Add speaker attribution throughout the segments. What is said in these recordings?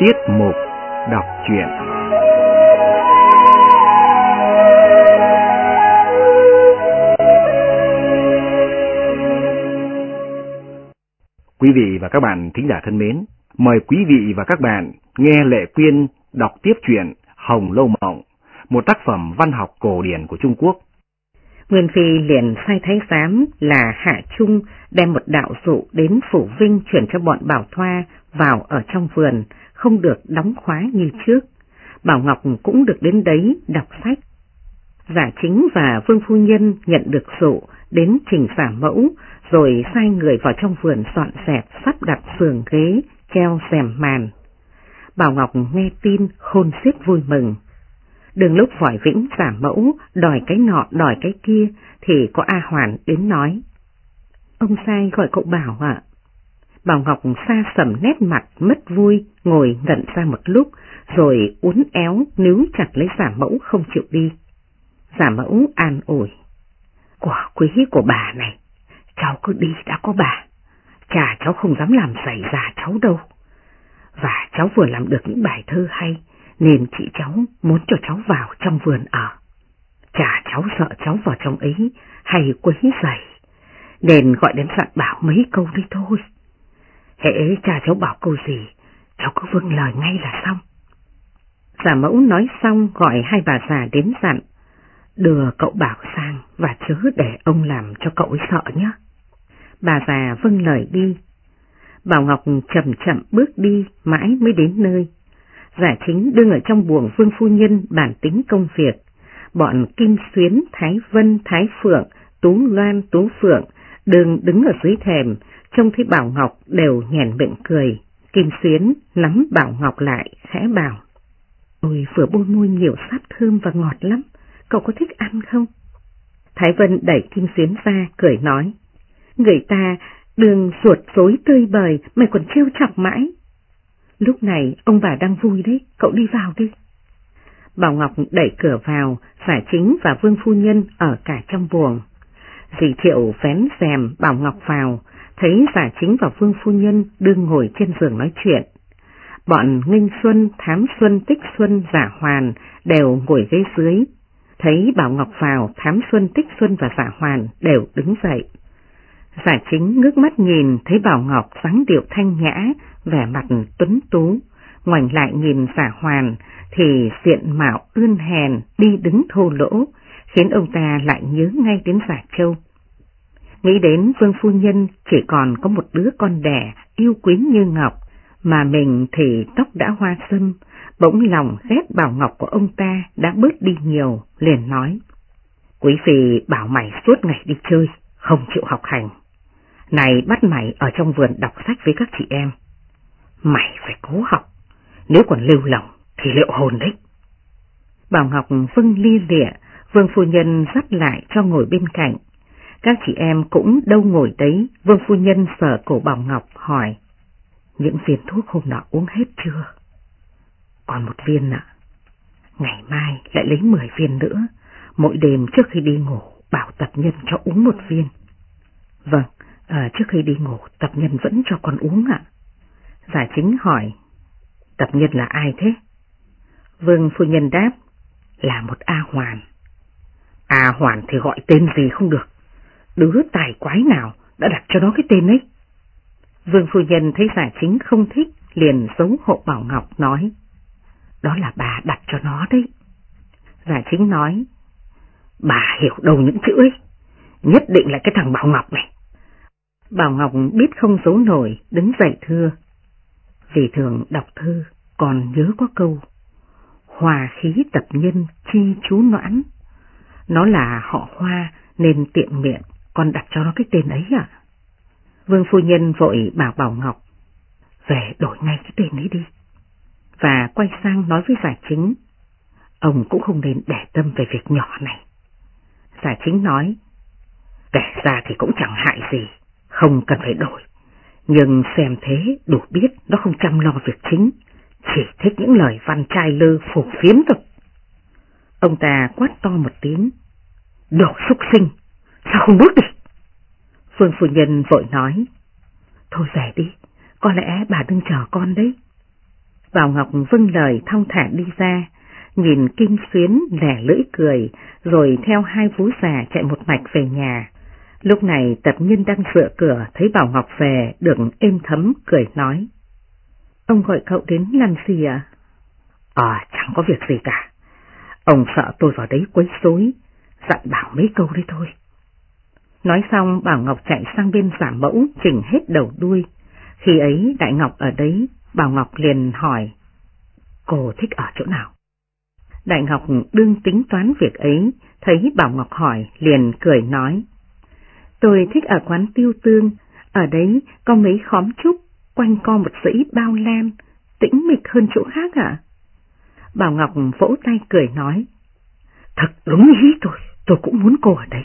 Speaker 1: Tiết mục đọc truyện Quý vị và các bạn thính giả thân mến, mời quý vị và các bạn nghe Lệ Quyên đọc tiếp truyện Hồng Lâu Mộng, một tác phẩm văn học cổ điển của Trung Quốc.
Speaker 2: Nguyên Phi liền sai thái giám là Hạ Trung đem một đạo dụ đến Phủ Vinh chuyển cho bọn Bảo Thoa vào ở trong vườn, không được đóng khóa như trước. Bảo Ngọc cũng được đến đấy đọc sách. Giả chính và Vương Phu Nhân nhận được dụ đến trình giả mẫu, rồi sai người vào trong vườn dọn dẹp sắp đặt giường ghế, treo rèm màn. Bảo Ngọc nghe tin khôn xiết vui mừng. Đường lúc hỏi Vĩnh giả mẫu, đòi cái nọ đòi cái kia, thì có A Hoàn đến nói. Ông sai gọi cậu Bảo ạ. Bảo Ngọc xa sầm nét mặt mất vui, ngồi ngẩn ra một lúc, rồi uốn éo níu chặt lấy giả mẫu không chịu đi. Giả mẫu an ủi. Quả quý của bà này, cháu cứ đi đã có bà. Chả cháu không dám làm xảy ra cháu đâu. Và cháu vừa làm được những bài thơ hay, nên chị cháu muốn cho cháu vào trong vườn ở. Chả cháu sợ cháu vào trong ấy hay quấy rầy, nên gọi đến dặn bảo mấy câu đi thôi. Hễ cha cháu bảo câu gì, cháu cứ vâng lời ngay là xong. Giả mẫu nói xong gọi hai bà già đến dặn, đưa cậu bảo sang và chớ để ông làm cho cậu ấy sợ nhé. Bà già vâng lời đi. Bảo Ngọc chậm chậm bước đi mãi mới đến nơi. Giả chính đương ở trong buồng vương phu nhân bản tính công việc. Bọn Kim Xuyến, Thái Vân, Thái Phượng, Tú Loan, Tú Phượng đương đứng ở dưới thềm, trông thấy Bảo Ngọc đều nhèn miệng cười. Kim Xuyến nắm Bảo Ngọc lại, khẽ bảo. Ôi vừa bôi môi nhiều sáp thơm và ngọt lắm, cậu có thích ăn không? Thái Vân đẩy Kim Xuyến ra, cười nói. Người ta đường ruột rối tươi bời, mày còn trêu chọc mãi. Lúc này ông bà đang vui đấy, cậu đi vào đi. Bảo Ngọc đẩy cửa vào, giả chính và Vương Phu Nhân ở cả trong buồng. Dì Thiệu vén rèm Bảo Ngọc vào, thấy giả chính và Vương Phu Nhân đương ngồi trên giường nói chuyện. Bọn Nghinh Xuân, Thám Xuân, Tích Xuân, Giả Hoàn đều ngồi ghế dưới. Thấy Bảo Ngọc vào, Thám Xuân, Tích Xuân và Giả Hoàn đều đứng dậy. Giả chính ngước mắt nhìn thấy Bảo Ngọc dáng điệu thanh nhã, vẻ mặt tuấn tú, ngoảnh lại nhìn giả hoàn thì diện mạo ươn hèn đi đứng thô lỗ, khiến ông ta lại nhớ ngay đến giả châu. Nghĩ đến vương phu nhân chỉ còn có một đứa con đẻ yêu quý như ngọc, mà mình thì tóc đã hoa sâm, bỗng lòng ghét bảo ngọc của ông ta đã bớt đi nhiều, liền nói. Quý phi bảo mày suốt ngày đi chơi, không chịu học hành. Này bắt mày ở trong vườn đọc sách với các chị em. Mày phải cố học, nếu còn lưu lòng thì liệu hồn đấy. Bảo Ngọc vâng ly lịa, Vương Phu Nhân dắt lại cho ngồi bên cạnh. Các chị em cũng đâu ngồi đấy, Vương Phu Nhân sờ cổ Bảo Ngọc hỏi. Những viên thuốc hôm nọ uống hết chưa? Còn một viên ạ. Ngày mai lại lấy 10 viên nữa, mỗi đêm trước khi đi ngủ bảo tập nhân cho uống một viên. Vâng, à, trước khi đi ngủ tập nhân vẫn cho con uống ạ. Giả chính hỏi, tập nhân là ai thế? Vương phu nhân đáp, là một A Hoàn. A Hoàn thì gọi tên gì không được, đứa tài quái nào đã đặt cho nó cái tên ấy. Vương phu nhân thấy giả chính không thích, liền giống hộ Bảo Ngọc nói, đó là bà đặt cho nó đấy. Giả chính nói, bà hiểu đâu những chữ ấy, nhất định là cái thằng Bảo Ngọc này. Bảo Ngọc biết không giấu nổi, đứng dậy thưa. Vì thường đọc thư, còn nhớ có câu, hòa khí tập nhân chi chú noãn. Nó là họ hoa nên tiện miệng, con đặt cho nó cái tên ấy à? Vương Phu Nhân vội bảo Bảo Ngọc, về đổi ngay cái tên ấy đi. Và quay sang nói với giả chính, ông cũng không nên để tâm về việc nhỏ này. Giả chính nói, kể ra thì cũng chẳng hại gì, không cần phải đổi. Nhưng xem thế đủ biết nó không chăm lo việc chính, chỉ thích những lời văn trai lơ phổ phiếm thôi. Ông ta quát to một tiếng, đồ súc sinh, sao không bước đi? Phương Phu Nhân vội nói, thôi về đi, có lẽ bà đừng chờ con đấy. Bảo Ngọc vâng lời thong thả đi ra, nhìn Kim Xuyến lẻ lưỡi cười, rồi theo hai vú già chạy một mạch về nhà. Lúc này tập nhân đang dựa cửa thấy Bảo Ngọc về được êm thấm cười nói. Ông gọi cậu đến làm gì ạ?
Speaker 3: À? chẳng có việc gì cả. Ông sợ tôi vào đấy quấy rối, dặn bảo mấy câu đấy thôi.
Speaker 2: Nói xong Bảo Ngọc chạy sang bên giả mẫu chỉnh hết đầu đuôi. Khi ấy Đại Ngọc ở đấy, Bảo Ngọc liền hỏi.
Speaker 3: Cô thích ở chỗ nào?
Speaker 2: Đại Ngọc đương tính toán việc ấy, thấy Bảo Ngọc hỏi liền cười nói. Tôi thích ở quán tiêu tương, ở đấy có mấy khóm trúc, quanh co một dãy bao lam tĩnh mịch hơn chỗ khác ạ. Bảo Ngọc vỗ tay cười nói.
Speaker 3: Thật đúng ý tôi, tôi cũng muốn cô ở đây.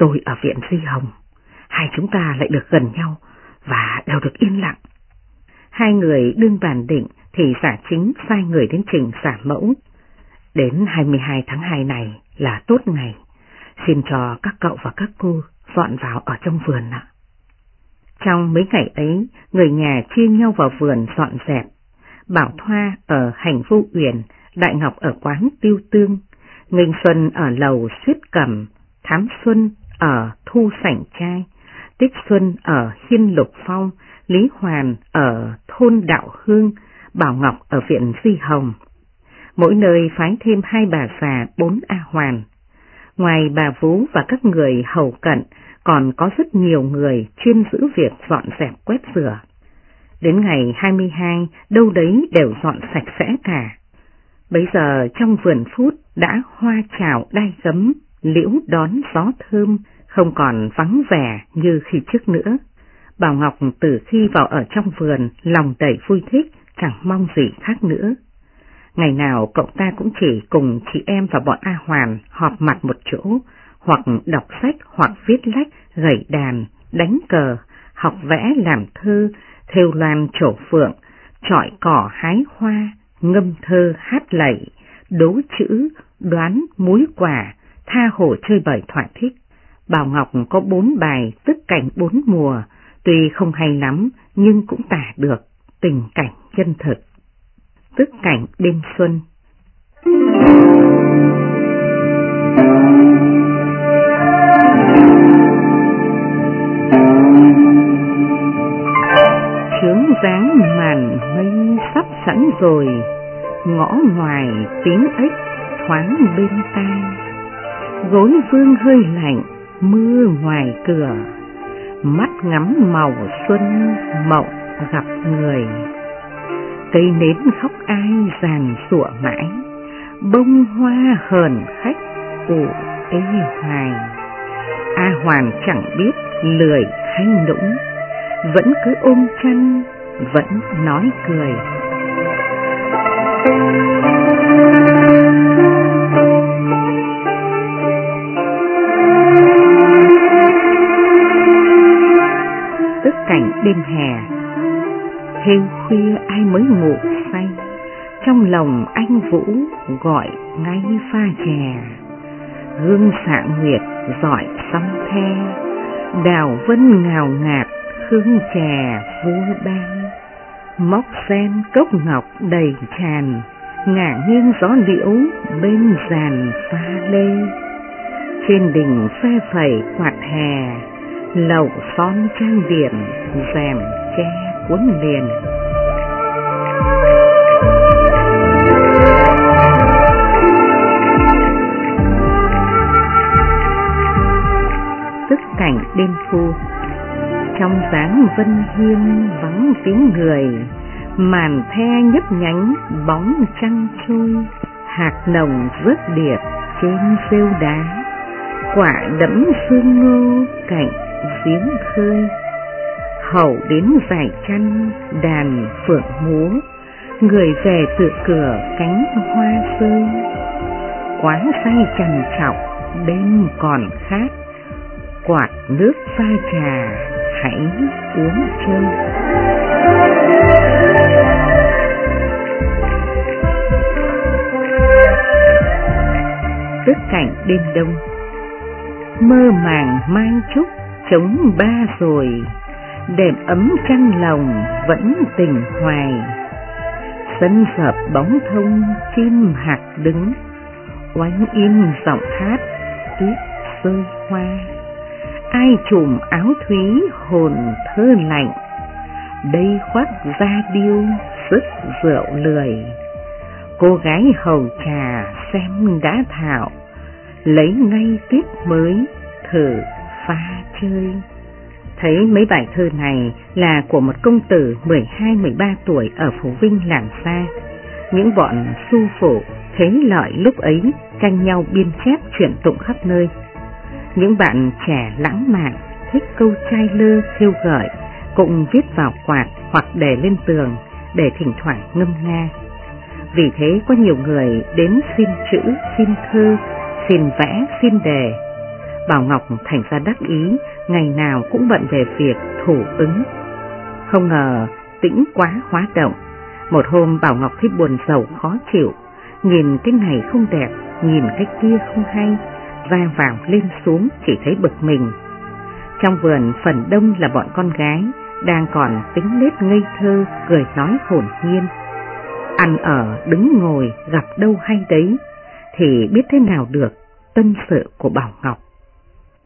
Speaker 3: Tôi ở viện Di Hồng, hai chúng ta lại được gần nhau và đều được yên lặng.
Speaker 2: Hai người đương bàn định thì giả chính sai người đến trình giả mẫu.
Speaker 3: Đến 22 tháng 2 này là tốt ngày, xin cho các cậu và các cô dọn vào ở trong vườn ạ.
Speaker 2: Trong mấy ngày ấy, người nhà chia nhau vào vườn dọn dẹp. Bảo Thoa ở hành vô uyển, Đại Ngọc ở quán tiêu tương, nghênh Xuân ở lầu xuyết cầm, Thám Xuân ở thu sảnh trai, Tích Xuân ở hiên lục phong, Lý Hoàn ở thôn đạo hương, Bảo Ngọc ở viện Di Hồng. Mỗi nơi phái thêm hai bà già bốn A Hoàn. Ngoài bà Vú và các người hầu cận, còn có rất nhiều người chuyên giữ việc dọn dẹp quét rửa. Đến ngày 22, đâu đấy đều dọn sạch sẽ cả. Bây giờ trong vườn phút đã hoa trào đai gấm, liễu đón gió thơm, không còn vắng vẻ như khi trước nữa. Bảo Ngọc từ khi vào ở trong vườn, lòng đầy vui thích, chẳng mong gì khác nữa. Ngày nào cậu ta cũng chỉ cùng chị em và bọn A Hoàn họp mặt một chỗ, hoặc đọc sách hoặc viết lách, gảy đàn, đánh cờ, học vẽ làm thơ, theo loan trổ phượng, trọi cỏ hái hoa, ngâm thơ hát lẩy, đố chữ, đoán múi quả, tha hồ chơi bời thỏa thích. Bảo Ngọc có bốn bài tức cảnh bốn mùa, tuy không hay lắm nhưng cũng tả được tình cảnh chân thực. Tức cảnh đêm xuân. Trướng dáng màn mây sắp sẵn rồi, ngõ ngoài tiếng ếch thoáng bên tai. Gối vương hơi lạnh, mưa ngoài cửa, mắt ngắm màu xuân mộng gặp người. Cây nến khóc ai ràng sủa mãi, bông hoa hờn khách ủ ê hoài. A Hoàn chẳng biết lười hay nũng, vẫn cứ ôm chăn, vẫn nói cười. Tức cảnh đêm hè, Thêu khuya ai mới ngủ say, trong lòng anh Vũ gọi ngay pha chè. Gương xạ nguyệt giỏi sắm the, đào vân ngào ngạt hương chè vua ban. Móc sen cốc ngọc đầy tràn, ngả nghiêng gió liễu bên giàn pha lê. Trên đỉnh phe phẩy quạt hè, lầu son trang điểm rèm che cuốn liền. Tức cảnh đêm thu, Trong dáng vân hiên vắng tiếng người, Màn the nhấp nhánh bóng trăng trôi, Hạt nồng rớt điệp trên rêu đá Quả đẫm sương ngô cạnh giếng khơi. Hậu đến giải chăn, đàn phượng múa. Người về tự cửa cánh hoa rơi. Quá say trằn trọc đêm còn khát. Quạt nước pha trà, hãy uống chơi. Tức cảnh đêm đông, mơ màng mang trúc chống ba rồi, đệm ấm trăng lòng vẫn tình hoài. Sân sập bóng thông, chim hạt đứng, Oánh im giọng hát, tuyết rơi hoa. Ai trùm áo thúy hồn thơ lạnh, Đây khoác da điêu sức rượu lười. Cô gái hầu trà xem đã thảo, Lấy ngay tiếp mới thử phá chơi Thấy mấy bài thơ này là của một công tử 12-13 tuổi ở Phú Vinh làm xa. Những bọn su phụ thế lợi lúc ấy tranh nhau biên chép chuyện tụng khắp nơi. Những bạn trẻ lãng mạn thích câu trai lơ khiêu gợi cũng viết vào quạt hoặc để lên tường để thỉnh thoảng ngâm nga. Vì thế có nhiều người đến xin chữ, xin thơ, xin vẽ, xin đề. Bảo Ngọc thành ra đắc ý, ngày nào cũng bận về việc thủ ứng. Không ngờ tĩnh quá hóa động. Một hôm Bảo Ngọc thấy buồn giàu khó chịu, nhìn cái này không đẹp, nhìn cái kia không hay, va vào lên xuống chỉ thấy bực mình. Trong vườn phần đông là bọn con gái, đang còn tính nết ngây thơ, cười nói hồn nhiên. Ăn ở, đứng ngồi, gặp đâu hay đấy, thì biết thế nào được tâm sự của Bảo Ngọc.